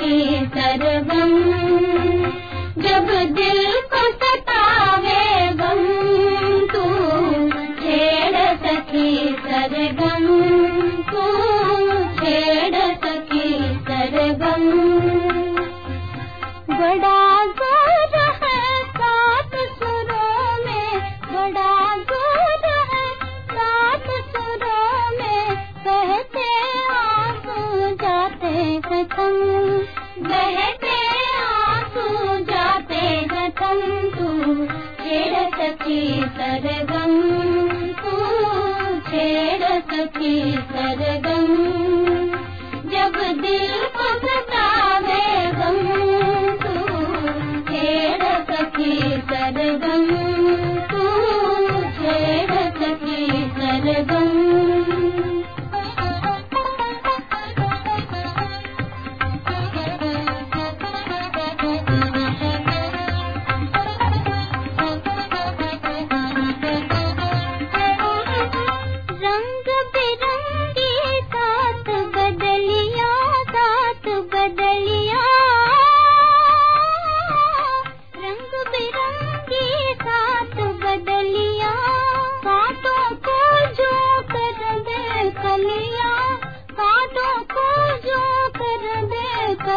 के सर्वम जब दिल को सतावे गम तू छेड़ सके सर्व ಮರದ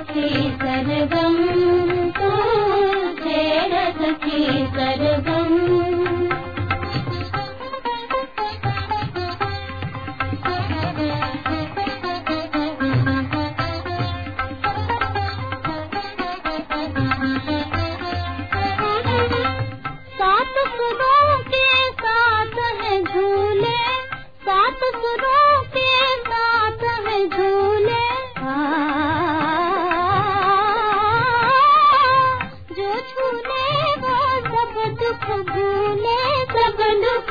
सजगन्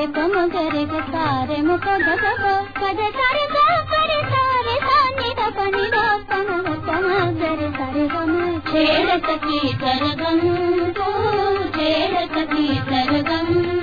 रे प म ग रे ग सा रे म प ग ग प प द सा रे सा